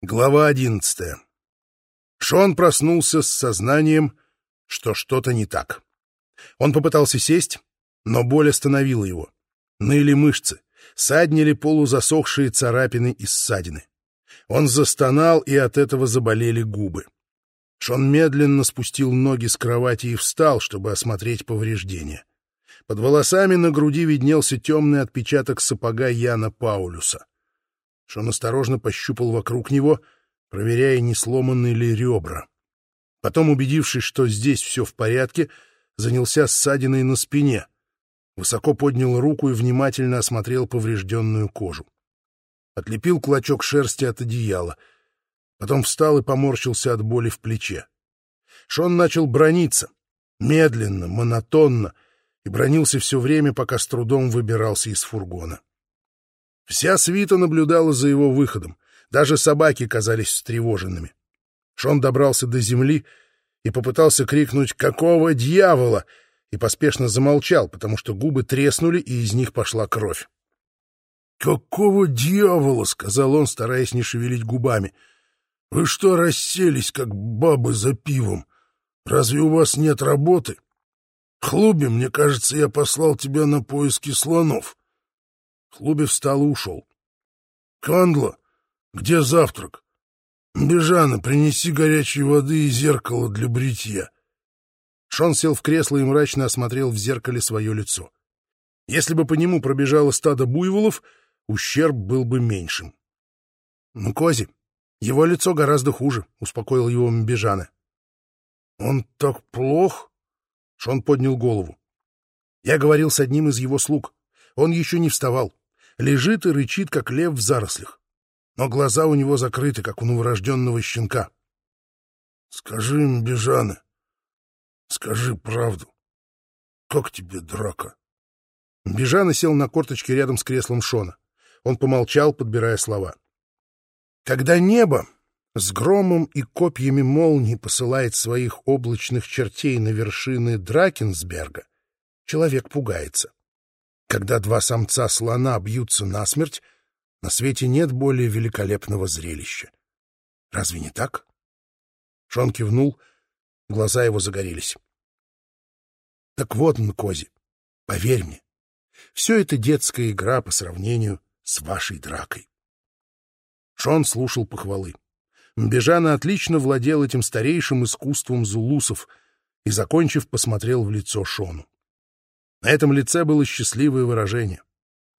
Глава одиннадцатая. Шон проснулся с сознанием, что что-то не так. Он попытался сесть, но боль остановила его. Ныли мышцы, саднили полузасохшие царапины и ссадины. Он застонал, и от этого заболели губы. Шон медленно спустил ноги с кровати и встал, чтобы осмотреть повреждения. Под волосами на груди виднелся темный отпечаток сапога Яна Паулюса. Шон осторожно пощупал вокруг него, проверяя, не сломаны ли ребра. Потом, убедившись, что здесь все в порядке, занялся ссадиной на спине. Высоко поднял руку и внимательно осмотрел поврежденную кожу. Отлепил клочок шерсти от одеяла. Потом встал и поморщился от боли в плече. Шон начал брониться. Медленно, монотонно. И бронился все время, пока с трудом выбирался из фургона. Вся свита наблюдала за его выходом. Даже собаки казались встревоженными. Шон добрался до земли и попытался крикнуть «Какого дьявола!» и поспешно замолчал, потому что губы треснули, и из них пошла кровь. «Какого дьявола!» — сказал он, стараясь не шевелить губами. «Вы что расселись, как бабы за пивом? Разве у вас нет работы? Хлуби, мне кажется, я послал тебя на поиски слонов». Хлуби встал и ушел. — Кандло, где завтрак? Бежана, принеси горячей воды и зеркало для бритья. Шон сел в кресло и мрачно осмотрел в зеркале свое лицо. Если бы по нему пробежало стадо буйволов, ущерб был бы меньшим. — Ну, Кози, его лицо гораздо хуже, — успокоил его Мбежана. — Он так плох? Шон поднял голову. Я говорил с одним из его слуг. Он еще не вставал лежит и рычит, как лев в зарослях. Но глаза у него закрыты, как у новорожденного щенка. — Скажи им, Бежаны, скажи правду. Как тебе драка? Бежана сел на корточке рядом с креслом Шона. Он помолчал, подбирая слова. Когда небо с громом и копьями молний посылает своих облачных чертей на вершины Дракенсберга, человек пугается. Когда два самца слона бьются насмерть, на свете нет более великолепного зрелища. Разве не так? Шон кивнул, глаза его загорелись. Так вот, Нкози, поверь мне, все это детская игра по сравнению с вашей дракой. Шон слушал похвалы. Мбежана отлично владел этим старейшим искусством зулусов и, закончив, посмотрел в лицо Шону. На этом лице было счастливое выражение.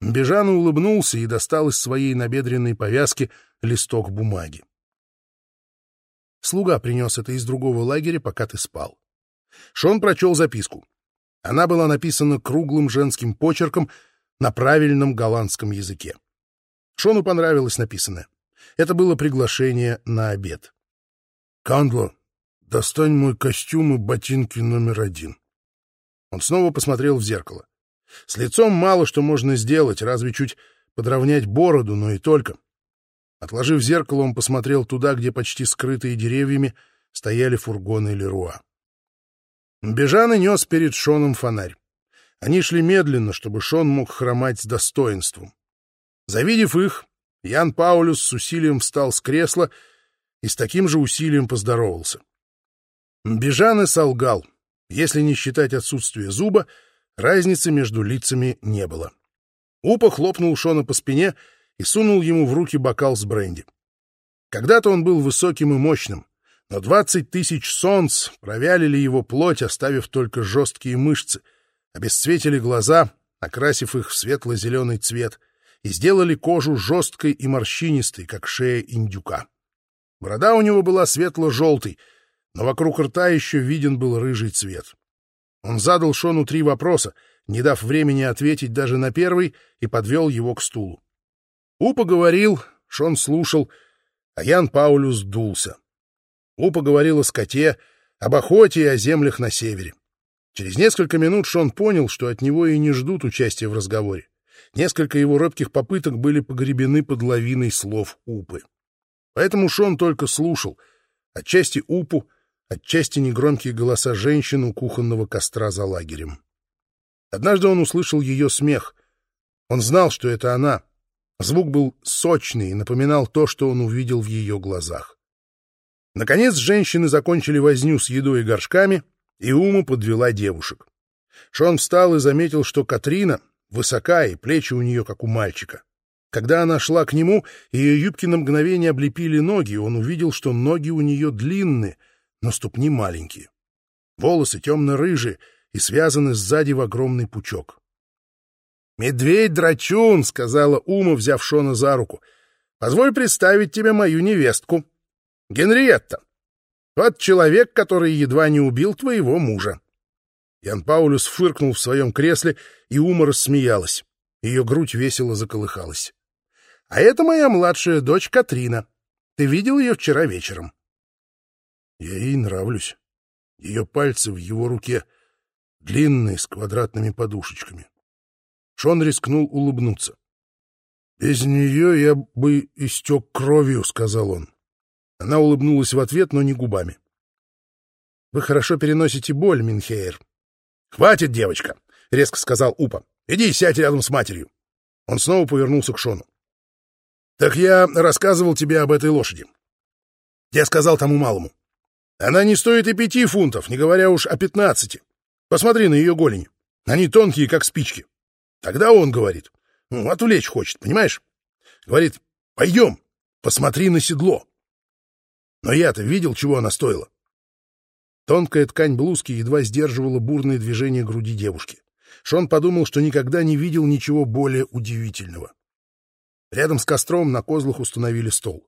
Бежан улыбнулся и достал из своей набедренной повязки листок бумаги. Слуга принес это из другого лагеря, пока ты спал. Шон прочел записку. Она была написана круглым женским почерком на правильном голландском языке. Шону понравилось написанное. Это было приглашение на обед. «Кандло, достань мой костюм и ботинки номер один. Он снова посмотрел в зеркало. С лицом мало что можно сделать, разве чуть подровнять бороду, но и только. Отложив зеркало, он посмотрел туда, где почти скрытые деревьями стояли фургоны Леруа. Бежан и нес перед Шоном фонарь. Они шли медленно, чтобы Шон мог хромать с достоинством. Завидев их, Ян Паулюс с усилием встал с кресла и с таким же усилием поздоровался. Бежан и солгал — если не считать отсутствие зуба, разницы между лицами не было. Упа хлопнул Шона по спине и сунул ему в руки бокал с бренди. Когда-то он был высоким и мощным, но двадцать тысяч солнц провялили его плоть, оставив только жесткие мышцы, обесцветили глаза, окрасив их в светло-зеленый цвет, и сделали кожу жесткой и морщинистой, как шея индюка. Борода у него была светло-желтой — но вокруг рта еще виден был рыжий цвет. Он задал Шону три вопроса, не дав времени ответить даже на первый, и подвел его к стулу. Упа говорил, Шон слушал, а Ян Паулюс дулся. Упа говорил о скоте, об охоте и о землях на севере. Через несколько минут Шон понял, что от него и не ждут участия в разговоре. Несколько его робких попыток были погребены под лавиной слов Упы. Поэтому Шон только слушал, отчасти Упу, отчасти негромкие голоса женщин у кухонного костра за лагерем. Однажды он услышал ее смех. Он знал, что это она. Звук был сочный и напоминал то, что он увидел в ее глазах. Наконец женщины закончили возню с едой и горшками, и Ума подвела девушек. Шон встал и заметил, что Катрина высока, и плечи у нее, как у мальчика. Когда она шла к нему, ее юбки на мгновение облепили ноги, и он увидел, что ноги у нее длинные, но ступни маленькие. Волосы темно-рыжие и связаны сзади в огромный пучок. «Медведь-драчун!» — сказала Ума, взяв Шона за руку. «Позволь представить тебе мою невестку. Генриетта. Вот человек, который едва не убил твоего мужа». Ян Паулюс фыркнул в своем кресле, и Ума рассмеялась. Ее грудь весело заколыхалась. «А это моя младшая дочь Катрина. Ты видел ее вчера вечером?» «Я ей нравлюсь. Ее пальцы в его руке, длинные, с квадратными подушечками. Шон рискнул улыбнуться. «Без нее я бы истек кровью», — сказал он. Она улыбнулась в ответ, но не губами. «Вы хорошо переносите боль, Минхейр». «Хватит, девочка», — резко сказал Упа. «Иди сядь рядом с матерью». Он снова повернулся к Шону. «Так я рассказывал тебе об этой лошади. Я сказал тому малому. Она не стоит и пяти фунтов, не говоря уж о пятнадцати. Посмотри на ее голени. Они тонкие, как спички. Тогда он говорит, ну, отвлечь хочет, понимаешь? Говорит, пойдем, посмотри на седло. Но я-то видел, чего она стоила. Тонкая ткань блузки едва сдерживала бурные движения груди девушки. Шон подумал, что никогда не видел ничего более удивительного. Рядом с костром на козлах установили стол.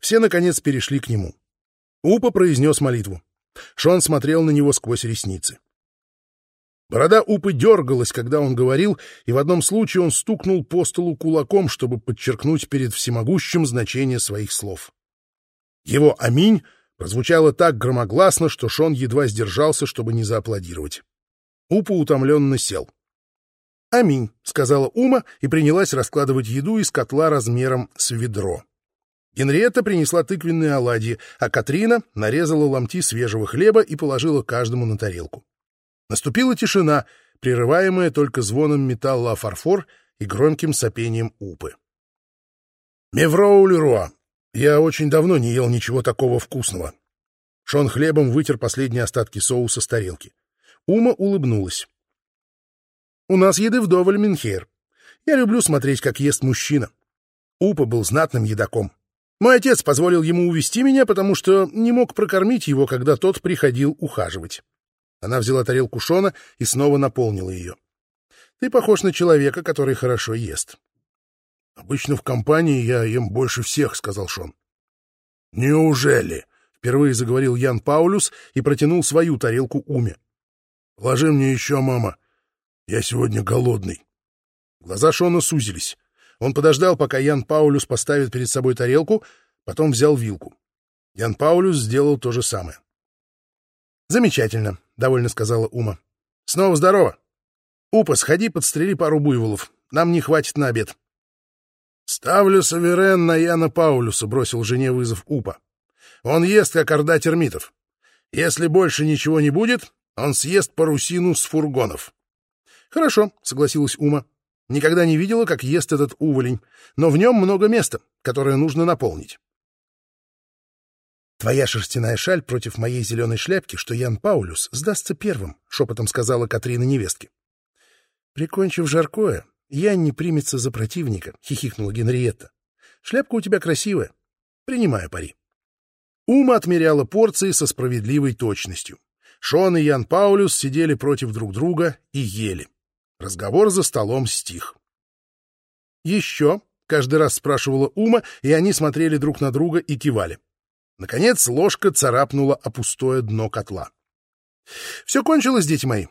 Все, наконец, перешли к нему. Упа произнес молитву. Шон смотрел на него сквозь ресницы. Борода Упы дергалась, когда он говорил, и в одном случае он стукнул по столу кулаком, чтобы подчеркнуть перед всемогущим значение своих слов. Его «Аминь» прозвучало так громогласно, что Шон едва сдержался, чтобы не зааплодировать. Упа утомленно сел. «Аминь», — сказала Ума и принялась раскладывать еду из котла размером с ведро. Генриетта принесла тыквенные оладьи, а Катрина нарезала ломти свежего хлеба и положила каждому на тарелку. Наступила тишина, прерываемая только звоном металла о фарфор и громким сопением упы. «Мевроу Леруа, я очень давно не ел ничего такого вкусного». Шон хлебом вытер последние остатки соуса с тарелки. Ума улыбнулась. «У нас еды вдоволь, Минхейр. Я люблю смотреть, как ест мужчина. Упа был знатным едоком. Мой отец позволил ему увести меня, потому что не мог прокормить его, когда тот приходил ухаживать. Она взяла тарелку Шона и снова наполнила ее. «Ты похож на человека, который хорошо ест». «Обычно в компании я ем больше всех», — сказал Шон. «Неужели?» — впервые заговорил Ян Паулюс и протянул свою тарелку Уме. «Ложи мне еще, мама. Я сегодня голодный». Глаза Шона сузились. Он подождал, пока Ян Паулюс поставит перед собой тарелку, потом взял вилку. Ян Паулюс сделал то же самое. «Замечательно», — довольно сказала Ума. «Снова здорово. Упа, сходи, подстрели пару буйволов. Нам не хватит на обед». «Ставлю Саверен на Яна Паулюса», — бросил жене вызов Упа. «Он ест, как орда термитов. Если больше ничего не будет, он съест парусину с фургонов». «Хорошо», — согласилась Ума. «Никогда не видела, как ест этот уволень, но в нем много места, которое нужно наполнить. «Твоя шерстяная шаль против моей зеленой шляпки, что Ян Паулюс сдастся первым», — шепотом сказала Катрина невестке. «Прикончив жаркое, Ян не примется за противника», — хихикнула Генриетта. «Шляпка у тебя красивая. Принимаю пари». Ума отмеряла порции со справедливой точностью. Шон и Ян Паулюс сидели против друг друга и ели. Разговор за столом стих. «Еще?» — каждый раз спрашивала Ума, и они смотрели друг на друга и кивали. Наконец ложка царапнула о пустое дно котла. Все кончилось, дети мои.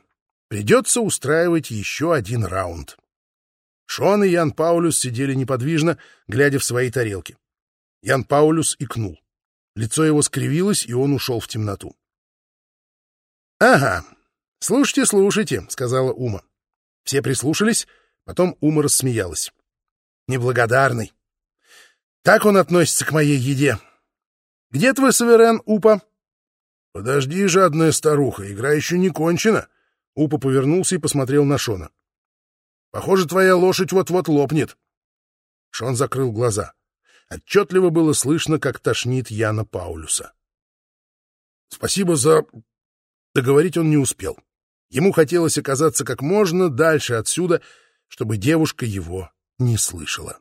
Придется устраивать еще один раунд. Шон и Ян Паулюс сидели неподвижно, глядя в свои тарелки. Ян Паулюс икнул. Лицо его скривилось, и он ушел в темноту. — Ага, слушайте, слушайте, — сказала Ума. Все прислушались, потом Ума рассмеялась. — Неблагодарный. Так он относится к моей еде. Где твой суверен, Упа? — Подожди, жадная старуха, игра еще не кончена. Упа повернулся и посмотрел на Шона. — Похоже, твоя лошадь вот-вот лопнет. Шон закрыл глаза. Отчетливо было слышно, как тошнит Яна Паулюса. «Спасибо за...» Договорить он не успел. Ему хотелось оказаться как можно дальше отсюда, чтобы девушка его не слышала.